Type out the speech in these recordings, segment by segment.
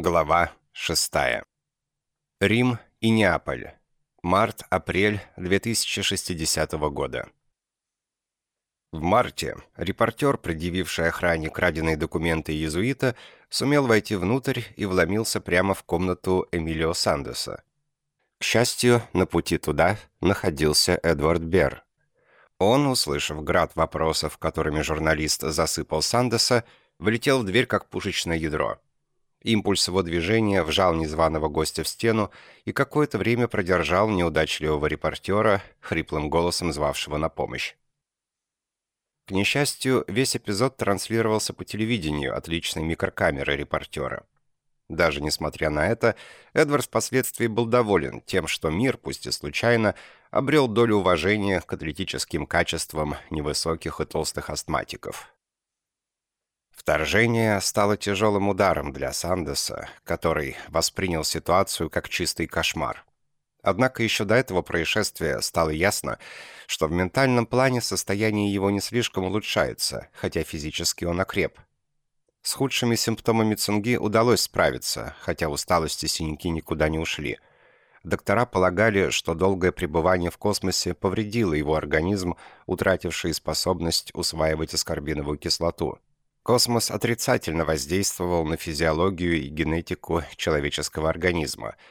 Глава 6. Рим и Неаполь. Март-апрель 2060 года. В марте репортер, предъявивший охране краденые документы иезуита, сумел войти внутрь и вломился прямо в комнату Эмилио Сандеса. К счастью, на пути туда находился Эдвард Берр. Он, услышав град вопросов, которыми журналист засыпал Сандеса, влетел в дверь как пушечное ядро. Импульс его движения вжал незваного гостя в стену и какое-то время продержал неудачливого репортера, хриплым голосом звавшего на помощь. К несчастью, весь эпизод транслировался по телевидению от личной микрокамеры репортера. Даже несмотря на это, Эдвард впоследствии был доволен тем, что мир, пусть и случайно, обрел долю уважения к атлетическим качествам невысоких и толстых астматиков. Вторжение стало тяжелым ударом для Сандеса, который воспринял ситуацию как чистый кошмар. Однако еще до этого происшествия стало ясно, что в ментальном плане состояние его не слишком улучшается, хотя физически он окреп. С худшими симптомами цинги удалось справиться, хотя усталость и синяки никуда не ушли. Доктора полагали, что долгое пребывание в космосе повредило его организм, утративший способность усваивать аскорбиновую кислоту. Космос отрицательно воздействовал на физиологию и генетику человеческого организма –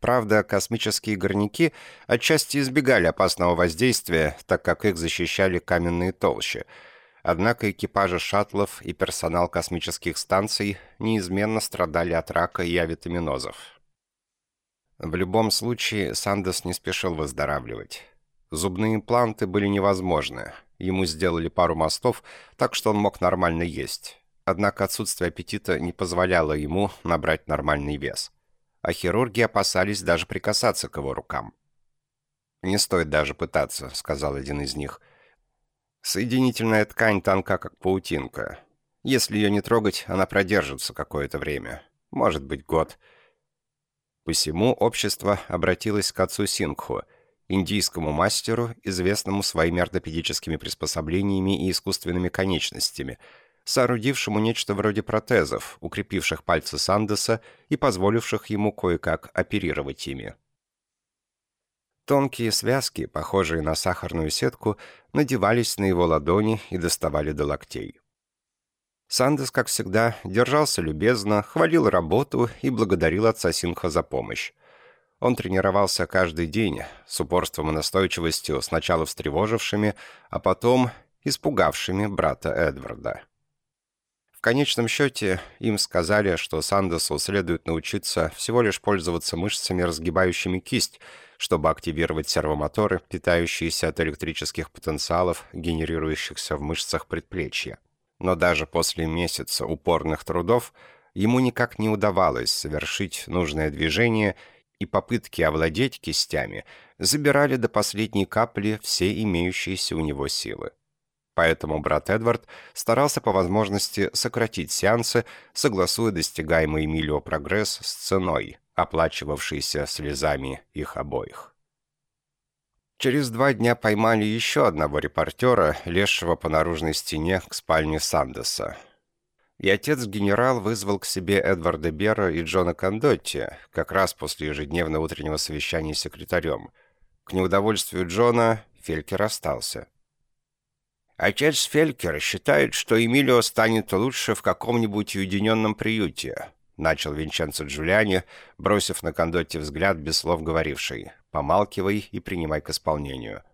Правда, космические горняки отчасти избегали опасного воздействия, так как их защищали каменные толщи. Однако экипажи шаттлов и персонал космических станций неизменно страдали от рака и авитаминозов. В любом случае, Сандес не спешил выздоравливать. Зубные импланты были невозможны. Ему сделали пару мостов, так что он мог нормально есть. Однако отсутствие аппетита не позволяло ему набрать нормальный вес а хирурги опасались даже прикасаться к его рукам. «Не стоит даже пытаться», — сказал один из них. «Соединительная ткань тонка, как паутинка. Если ее не трогать, она продержится какое-то время. Может быть, год». Посему общество обратилось к отцу Сингху, индийскому мастеру, известному своими ортопедическими приспособлениями и искусственными конечностями — соорудившему нечто вроде протезов, укрепивших пальцы Сандеса и позволивших ему кое-как оперировать ими. Тонкие связки, похожие на сахарную сетку, надевались на его ладони и доставали до локтей. Сандес, как всегда, держался любезно, хвалил работу и благодарил отца Синха за помощь. Он тренировался каждый день, с упорством и настойчивостью, сначала встревожившими, а потом испугавшими брата Эдварда конечном счете им сказали, что Сандесу следует научиться всего лишь пользоваться мышцами, разгибающими кисть, чтобы активировать сервомоторы, питающиеся от электрических потенциалов, генерирующихся в мышцах предплечья. Но даже после месяца упорных трудов ему никак не удавалось совершить нужное движение, и попытки овладеть кистями забирали до последней капли все имеющиеся у него силы. Поэтому брат Эдвард старался по возможности сократить сеансы, согласуя достигаемый Эмилио прогресс с ценой, оплачивавшейся слезами их обоих. Через два дня поймали еще одного репортера, лезшего по наружной стене к спальне Сандеса. И отец-генерал вызвал к себе Эдварда Бера и Джона Кондотти, как раз после ежедневного утреннего совещания с секретарем. К неудовольствию Джона Фелькер остался. Отец Фелькер считает, что Эмилио станет лучше в каком-нибудь уединенном приюте», — начал Винченцо Джулиани, бросив на Кондотти взгляд, без слов говоривший «помалкивай и принимай к исполнению».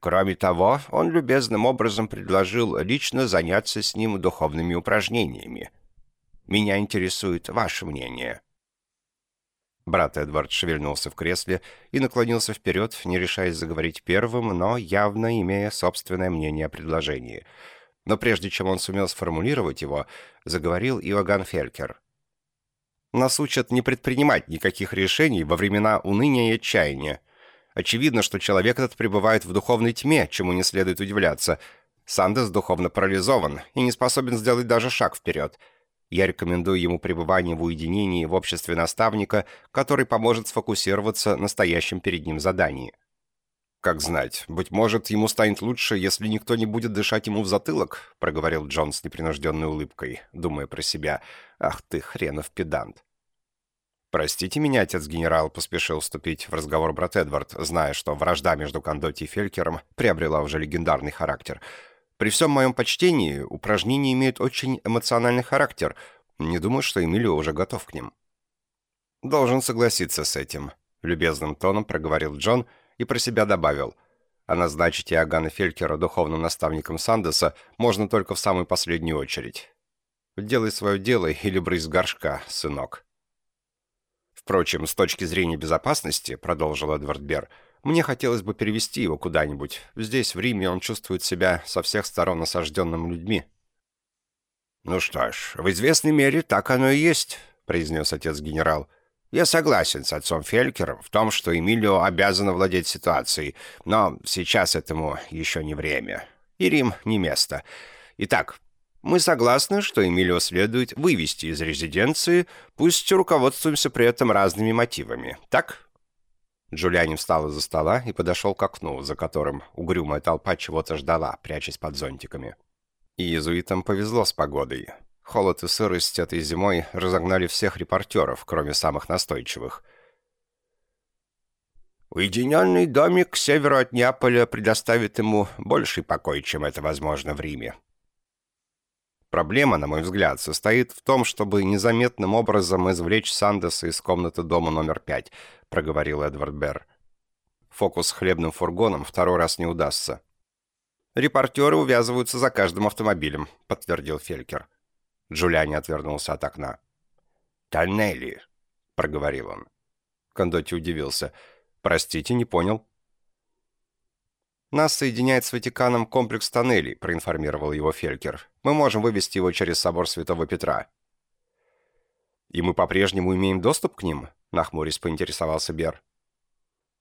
Кроме того, он любезным образом предложил лично заняться с ним духовными упражнениями. «Меня интересует ваше мнение». Брат Эдвард шевельнулся в кресле и наклонился вперед, не решаясь заговорить первым, но явно имея собственное мнение о предложении. Но прежде чем он сумел сформулировать его, заговорил Иоганн Фелькер. «Нас учат не предпринимать никаких решений во времена уныния и отчаяния. Очевидно, что человек этот пребывает в духовной тьме, чему не следует удивляться. Сандес духовно парализован и не способен сделать даже шаг вперед». Я рекомендую ему пребывание в уединении в обществе наставника, который поможет сфокусироваться на стоящем перед ним задании. «Как знать, быть может, ему станет лучше, если никто не будет дышать ему в затылок», проговорил Джон с непринужденной улыбкой, думая про себя. «Ах ты, хренов педант!» «Простите меня, отец-генерал», — поспешил вступить в разговор брат Эдвард, зная, что вражда между Кондоти и Фелькером приобрела уже легендарный характер. «При всем моем почтении упражнения имеют очень эмоциональный характер. Не думаю, что Эмилио уже готов к ним». «Должен согласиться с этим», — любезным тоном проговорил Джон и про себя добавил. «А назначить Иоганна Фелькера духовным наставником Сандеса можно только в самую последнюю очередь. Делай свое дело или брысь горшка, сынок». Впрочем, с точки зрения безопасности, продолжил Эдвард Бер, мне хотелось бы перевести его куда-нибудь. Здесь, в Риме, он чувствует себя со всех сторон осажденным людьми. «Ну что ж, в известной мере так оно и есть», — произнес отец-генерал. «Я согласен с отцом Фелькером в том, что Эмилио обязан владеть ситуацией, но сейчас этому еще не время. И Рим не место. Итак, мы согласны, что Эмилио следует вывести из резиденции, пусть руководствуемся при этом разными мотивами. Так?» Джулиани встал из-за стола и подошел к окну, за которым угрюмая толпа чего-то ждала, прячась под зонтиками. Иезуитам повезло с погодой. Холод и сырость этой зимой разогнали всех репортеров, кроме самых настойчивых. «Уединенный домик к северу от Неаполя предоставит ему больший покой, чем это возможно в Риме», Проблема, на мой взгляд, состоит в том, чтобы незаметным образом извлечь Сандеса из комнаты дома номер пять, проговорил Эдвард Берр. Фокус с хлебным фургоном второй раз не удастся. «Репортеры увязываются за каждым автомобилем», — подтвердил Фелькер. Джулиани отвернулся от окна. «Тоннели», — проговорил он. Кондоти удивился. «Простите, не понял». «Нас соединяет с Ватиканом комплекс тоннелей», — проинформировал его Фелькер. «Мы можем вывести его через собор Святого Петра». «И мы по-прежнему имеем доступ к ним?» — нахмурясь поинтересовался Бер.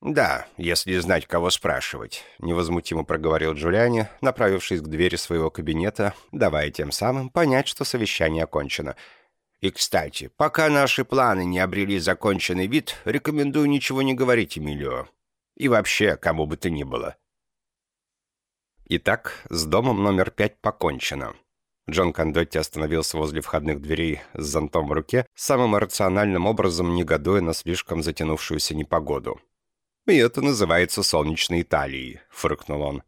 «Да, если знать, кого спрашивать», — невозмутимо проговорил Джулиани, направившись к двери своего кабинета, давая тем самым понять, что совещание окончено. «И, кстати, пока наши планы не обрели законченный вид, рекомендую ничего не говорить Эмилио. И вообще, кому бы то ни было». Итак, с домом номер пять покончено. Джон Кондотти остановился возле входных дверей с зонтом в руке, самым рациональным образом негодуя на слишком затянувшуюся непогоду. «И это называется солнечной Италией», — фыркнул он.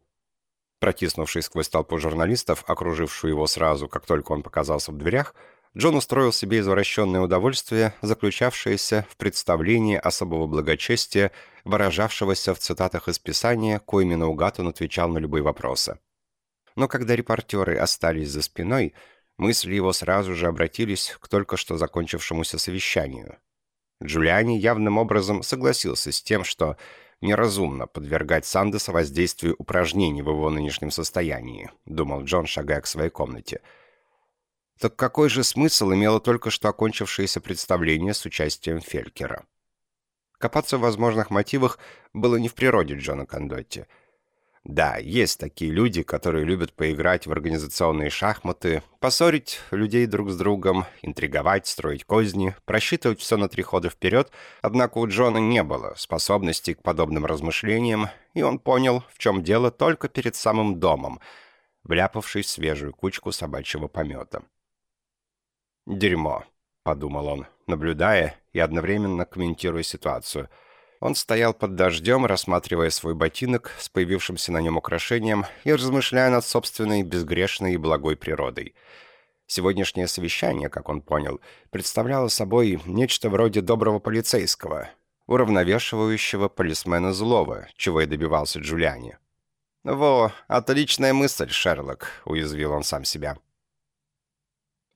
Протиснувшись сквозь толпу журналистов, окружившую его сразу, как только он показался в дверях, Джон устроил себе извращенное удовольствие, заключавшееся в представлении особого благочестия, выражавшегося в цитатах из Писания, коими наугад он отвечал на любые вопросы. Но когда репортеры остались за спиной, мысли его сразу же обратились к только что закончившемуся совещанию. Джулиани явным образом согласился с тем, что неразумно подвергать Сандеса воздействию упражнений в его нынешнем состоянии, думал Джон, шагая к своей комнате – так какой же смысл имело только что окончившееся представление с участием Фелькера? Копаться в возможных мотивах было не в природе Джона Кондотти. Да, есть такие люди, которые любят поиграть в организационные шахматы, поссорить людей друг с другом, интриговать, строить козни, просчитывать все на три хода вперед, однако у Джона не было способности к подобным размышлениям, и он понял, в чем дело только перед самым домом, вляпавшись в свежую кучку собачьего помета. «Дерьмо», — подумал он, наблюдая и одновременно комментируя ситуацию. Он стоял под дождем, рассматривая свой ботинок с появившимся на нем украшением и размышляя над собственной безгрешной и благой природой. Сегодняшнее совещание, как он понял, представляло собой нечто вроде доброго полицейского, уравновешивающего полисмена злого, чего и добивался Джулиани. «Во, отличная мысль, Шерлок», — уязвил он сам себя.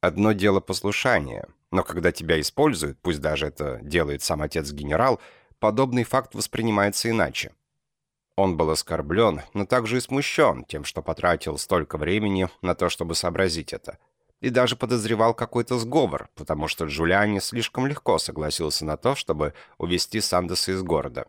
Одно дело послушание, но когда тебя используют, пусть даже это делает сам отец-генерал, подобный факт воспринимается иначе. Он был оскорблен, но также и смущен тем, что потратил столько времени на то, чтобы сообразить это. И даже подозревал какой-то сговор, потому что Джулиани слишком легко согласился на то, чтобы увести Сандеса из города.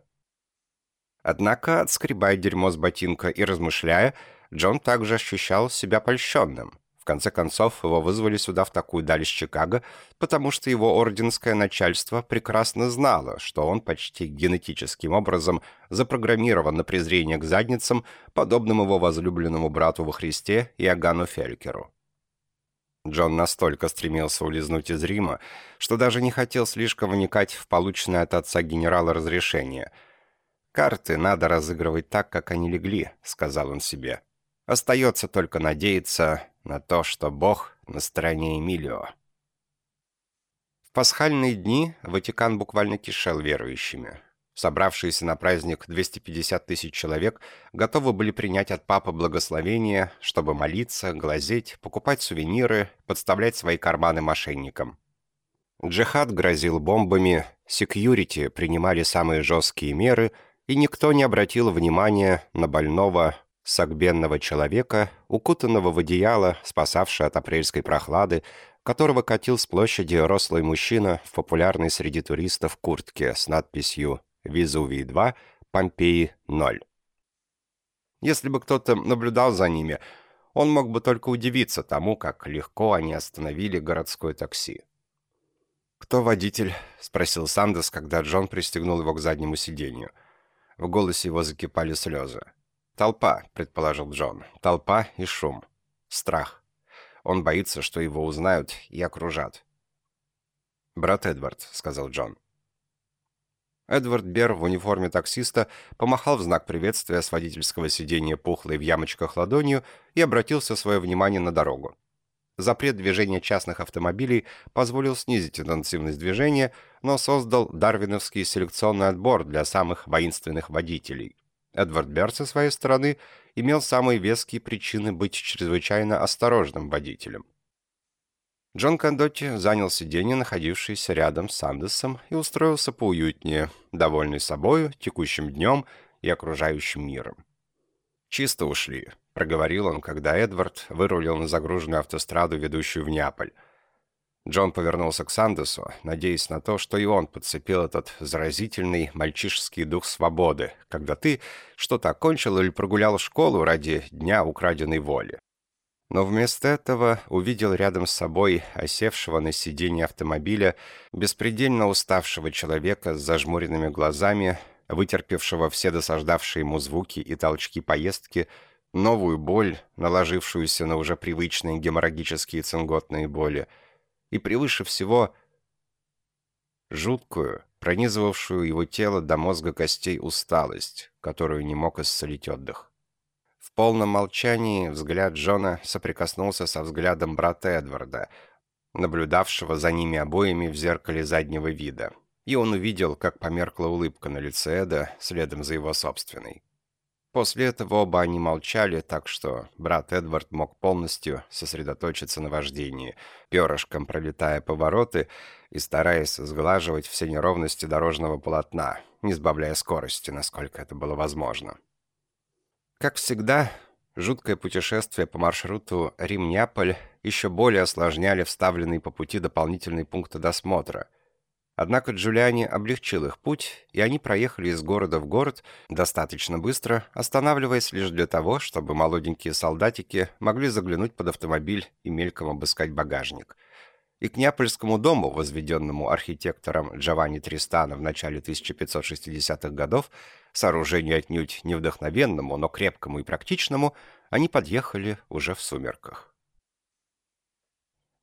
Однако, отскребая дерьмо с ботинка и размышляя, Джон также ощущал себя польщенным конце концов, его вызвали сюда в такую даль из Чикаго, потому что его орденское начальство прекрасно знало, что он почти генетическим образом запрограммирован на презрение к задницам, подобным его возлюбленному брату во Христе Иоганну Фелькеру. Джон настолько стремился улизнуть из Рима, что даже не хотел слишком вникать в полученное от отца генерала разрешение. «Карты надо разыгрывать так, как они легли», — сказал он себе. «Остается только надеяться на то, что Бог на стороне Эмилио». В пасхальные дни Ватикан буквально кишел верующими. Собравшиеся на праздник 250 тысяч человек готовы были принять от папы благословение, чтобы молиться, глазеть, покупать сувениры, подставлять свои карманы мошенникам. Джихад грозил бомбами, секьюрити принимали самые жесткие меры, и никто не обратил внимания на больного, согбенного человека, укутанного в одеяло, спасавшего от апрельской прохлады, которого катил с площади рослый мужчина в популярной среди туристов куртке с надписью Везувий-2, Помпеи-0. Если бы кто-то наблюдал за ними, он мог бы только удивиться тому, как легко они остановили городское такси. «Кто водитель?» — спросил Сандес, когда Джон пристегнул его к заднему сиденью. В голосе его закипали слезы. «Толпа», — предположил Джон. «Толпа и шум. Страх. Он боится, что его узнают и окружат». «Брат Эдвард», — сказал Джон. Эдвард Бер в униформе таксиста помахал в знак приветствия с водительского сиденья пухлой в ямочках ладонью и обратился свое внимание на дорогу. Запрет движения частных автомобилей позволил снизить интенсивность движения, но создал дарвиновский селекционный отбор для самых воинственных водителей. Эдвард Бер со своей стороны имел самые веские причины быть чрезвычайно осторожным водителем. Джон Кондотти занял сиденье, находившееся рядом с Сандесом, и устроился поуютнее, довольный собою, текущим днем и окружающим миром. «Чисто ушли», — проговорил он, когда Эдвард вырулил на загруженную автостраду, ведущую в Неаполь. Джон повернулся к Сандесу, надеясь на то, что и он подцепил этот заразительный мальчишеский дух свободы, когда ты что-то окончил или прогулял школу ради дня украденной воли. Но вместо этого увидел рядом с собой осевшего на сиденье автомобиля беспредельно уставшего человека с зажмуренными глазами, вытерпевшего все досаждавшие ему звуки и толчки поездки, новую боль, наложившуюся на уже привычные геморрагические цинготные боли, и превыше всего жуткую, пронизывавшую его тело до мозга костей усталость, которую не мог исцелить отдых. В полном молчании взгляд Джона соприкоснулся со взглядом брата Эдварда, наблюдавшего за ними обоими в зеркале заднего вида, и он увидел, как померкла улыбка на лице Эда следом за его собственной. После этого оба они молчали, так что брат Эдвард мог полностью сосредоточиться на вождении, перышком пролетая повороты и стараясь сглаживать все неровности дорожного полотна, не сбавляя скорости, насколько это было возможно. Как всегда, жуткое путешествие по маршруту Рим-Неаполь еще более осложняли вставленные по пути дополнительные пункты досмотра. Однако Джулиани облегчил их путь, и они проехали из города в город достаточно быстро, останавливаясь лишь для того, чтобы молоденькие солдатики могли заглянуть под автомобиль и мельком обыскать багажник – и к Неапольскому дому, возведенному архитектором Джованни Тристано в начале 1560-х годов, сооружению отнюдь не вдохновенному, но крепкому и практичному, они подъехали уже в сумерках.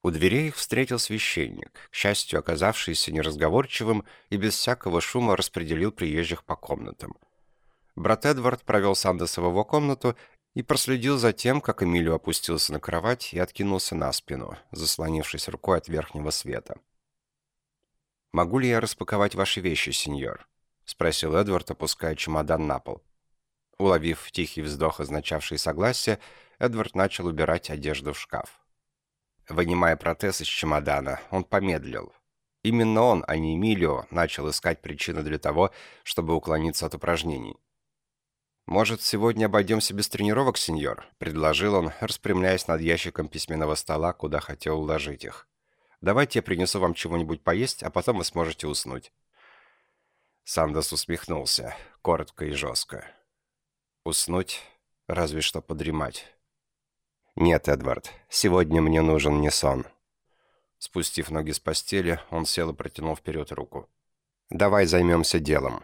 У дверей их встретил священник, к счастью, оказавшийся неразговорчивым и без всякого шума распределил приезжих по комнатам. Брат Эдвард провел Сандеса в его комнату и проследил за тем, как Эмилио опустился на кровать и откинулся на спину, заслонившись рукой от верхнего света. «Могу ли я распаковать ваши вещи, сеньор?» — спросил Эдвард, опуская чемодан на пол. Уловив тихий вздох, означавший согласие, Эдвард начал убирать одежду в шкаф. Вынимая протез из чемодана, он помедлил. Именно он, а не Эмилио, начал искать причины для того, чтобы уклониться от упражнений. «Может, сегодня обойдемся без тренировок, сеньор?» — предложил он, распрямляясь над ящиком письменного стола, куда хотел уложить их. «Давайте я принесу вам чего-нибудь поесть, а потом вы сможете уснуть». Сандос усмехнулся, коротко и жестко. «Уснуть? Разве что подремать». «Нет, Эдвард, сегодня мне нужен не сон». Спустив ноги с постели, он сел и протянул вперед руку. «Давай займемся делом».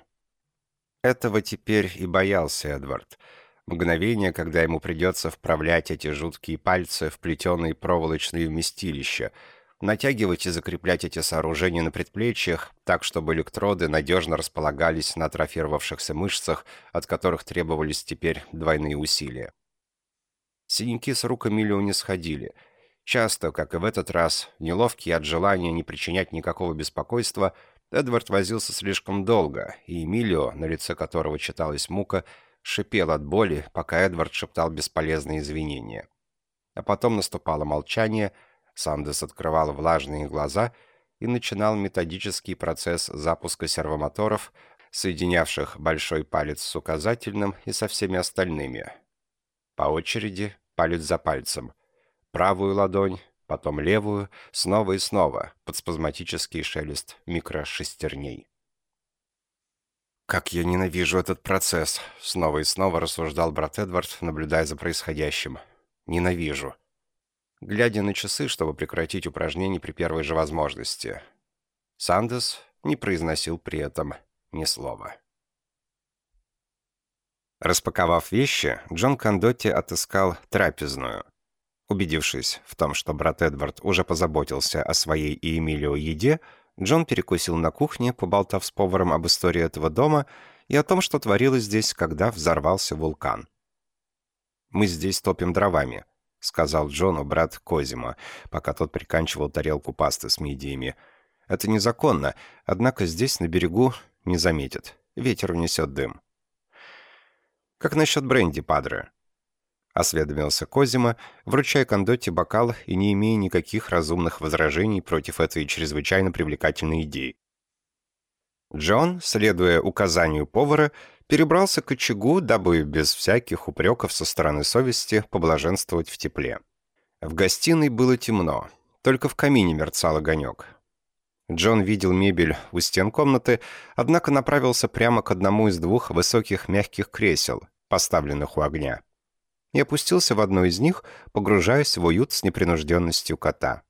Этого теперь и боялся Эдвард. Мгновение, когда ему придется вправлять эти жуткие пальцы в плетеные проволочные вместилища, натягивать и закреплять эти сооружения на предплечьях, так, чтобы электроды надежно располагались на атрофировавшихся мышцах, от которых требовались теперь двойные усилия. Синяки с рук Эмилио не сходили. Часто, как и в этот раз, неловкий от желания не причинять никакого беспокойства, Эдвард возился слишком долго, и Эмилио, на лице которого читалась мука, шипел от боли, пока Эдвард шептал бесполезные извинения. А потом наступало молчание, Сандес открывал влажные глаза и начинал методический процесс запуска сервомоторов, соединявших большой палец с указательным и со всеми остальными. По очереди, палец за пальцем. Правую ладонь, потом левую, снова и снова, под спазматический шелест микрошестерней. «Как я ненавижу этот процесс!» — снова и снова рассуждал брат Эдвард, наблюдая за происходящим. «Ненавижу!» Глядя на часы, чтобы прекратить упражнение при первой же возможности. Сандес не произносил при этом ни слова. Распаковав вещи, Джон Кондотти отыскал трапезную. Убедившись в том, что брат Эдвард уже позаботился о своей и Эмилио еде, Джон перекусил на кухне, поболтав с поваром об истории этого дома и о том, что творилось здесь, когда взорвался вулкан. «Мы здесь топим дровами», — сказал Джону брат Козима, пока тот приканчивал тарелку пасты с мидиями. «Это незаконно, однако здесь, на берегу, не заметят. Ветер унесет дым». «Как насчет бренди, падре?» — осведомился Козима, вручая Кондотти бокал и не имея никаких разумных возражений против этой чрезвычайно привлекательной идеи. Джон, следуя указанию повара, перебрался к очагу, дабы без всяких упреков со стороны совести поблаженствовать в тепле. В гостиной было темно, только в камине мерцал огонек. Джон видел мебель у стен комнаты, однако направился прямо к одному из двух высоких мягких кресел, поставленных у огня и опустился в одно из них, погружаясь в уют с непринужденностью кота.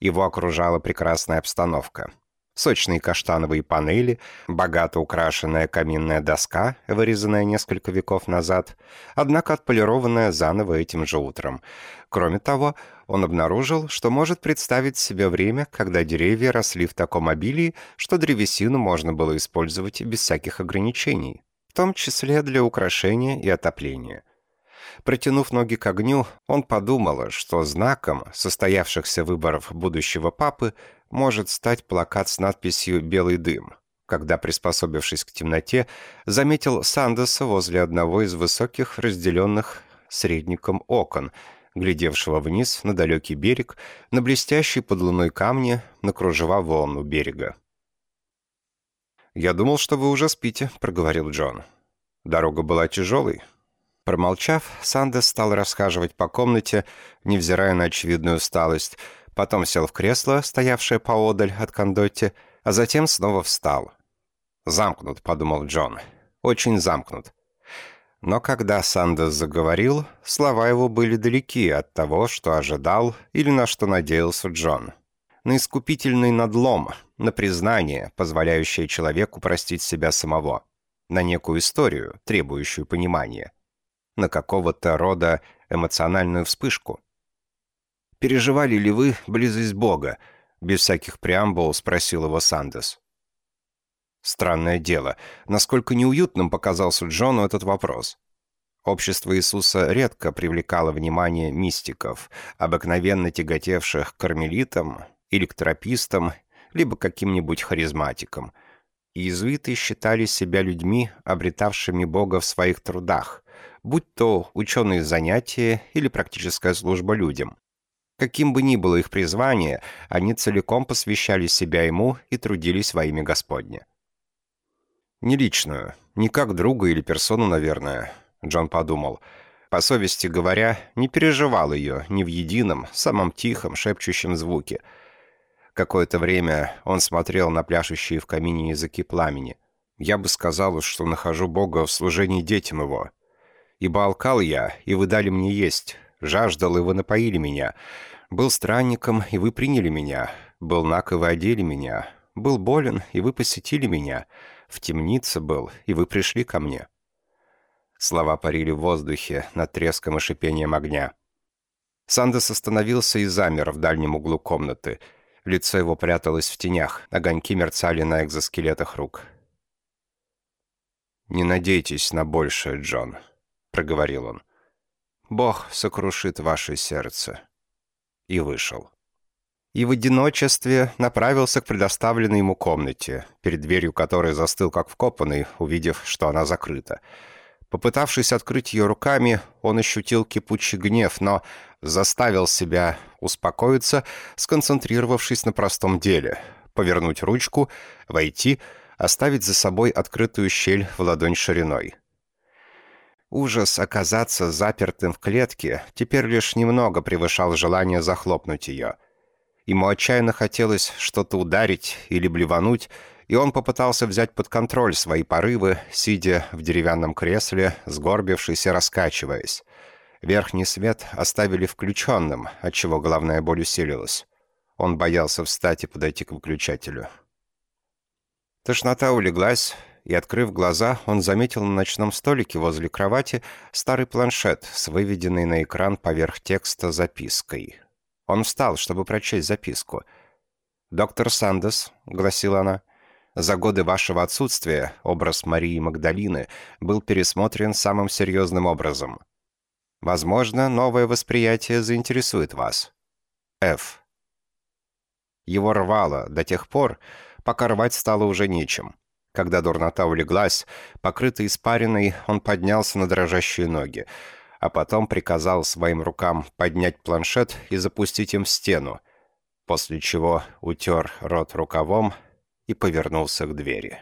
Его окружала прекрасная обстановка. Сочные каштановые панели, богато украшенная каминная доска, вырезанная несколько веков назад, однако отполированная заново этим же утром. Кроме того, он обнаружил, что может представить себе время, когда деревья росли в таком обилии, что древесину можно было использовать без всяких ограничений, в том числе для украшения и отопления. Протянув ноги к огню, он подумал, что знаком состоявшихся выборов будущего папы может стать плакат с надписью «Белый дым», когда, приспособившись к темноте, заметил Сандеса возле одного из высоких, разделенных средником окон, глядевшего вниз на далекий берег, на блестящие под луной камни, на кружева волн у берега. «Я думал, что вы уже спите», — проговорил Джон. «Дорога была тяжелой, Промолчав, Сандес стал расхаживать по комнате, невзирая на очевидную усталость, потом сел в кресло, стоявшее поодаль от Кондотти, а затем снова встал. «Замкнут», — подумал Джон. «Очень замкнут». Но когда Сандес заговорил, слова его были далеки от того, что ожидал или на что надеялся Джон. На искупительный надлом, на признание, позволяющее человеку простить себя самого. На некую историю, требующую понимания на какого-то рода эмоциональную вспышку. «Переживали ли вы близость Бога?» — без всяких преамбул спросил его Сандес. Странное дело, насколько неуютным показался Джону этот вопрос. Общество Иисуса редко привлекало внимание мистиков, обыкновенно тяготевших к кармелитам, электропистам, либо каким-нибудь харизматикам. Иезуиты считали себя людьми, обретавшими Бога в своих трудах, будь то ученые занятия или практическая служба людям. Каким бы ни было их призвание, они целиком посвящали себя ему и трудились во имя Господне. «Не личную, не как друга или персону, наверное», — Джон подумал. По совести говоря, не переживал ее ни в едином, самом тихом, шепчущем звуке. Какое-то время он смотрел на пляшущие в камине языки пламени. Я бы сказал, что нахожу Бога в служении детям его, Ибо алкал я, и вы дали мне есть, жаждал, и вы напоили меня. Был странником, и вы приняли меня. Был наг, и вы одели меня. Был болен, и вы посетили меня. В темнице был, и вы пришли ко мне». Слова парили в воздухе над треском и шипением огня. Сандес остановился и замер в дальнем углу комнаты. Лицо его пряталось в тенях, огоньки мерцали на экзоскелетах рук. «Не надейтесь на большее, Джон», — проговорил он. «Бог сокрушит ваше сердце». И вышел. И в одиночестве направился к предоставленной ему комнате, перед дверью которой застыл как вкопанный, увидев, что она закрыта. Попытавшись открыть ее руками, он ощутил кипучий гнев, но заставил себя успокоиться, сконцентрировавшись на простом деле — повернуть ручку, войти, оставить за собой открытую щель в ладонь шириной. Ужас оказаться запертым в клетке теперь лишь немного превышал желание захлопнуть ее. Ему отчаянно хотелось что-то ударить или блевануть, и он попытался взять под контроль свои порывы, сидя в деревянном кресле, сгорбившись и раскачиваясь. Верхний свет оставили включенным, отчего головная боль усилилась. Он боялся встать и подойти к выключателю. Тошнота улеглась, и, открыв глаза, он заметил на ночном столике возле кровати старый планшет с выведенной на экран поверх текста запиской. Он встал, чтобы прочесть записку. «Доктор Сандес», — гласила она, — «за годы вашего отсутствия образ Марии Магдалины был пересмотрен самым серьезным образом. Возможно, новое восприятие заинтересует вас. Ф». Его рвало до тех пор, пока рвать стало уже нечем. Когда дурнота улеглась, покрытый испариной, он поднялся на дрожащие ноги, а потом приказал своим рукам поднять планшет и запустить им в стену, после чего утер рот рукавом и повернулся к двери.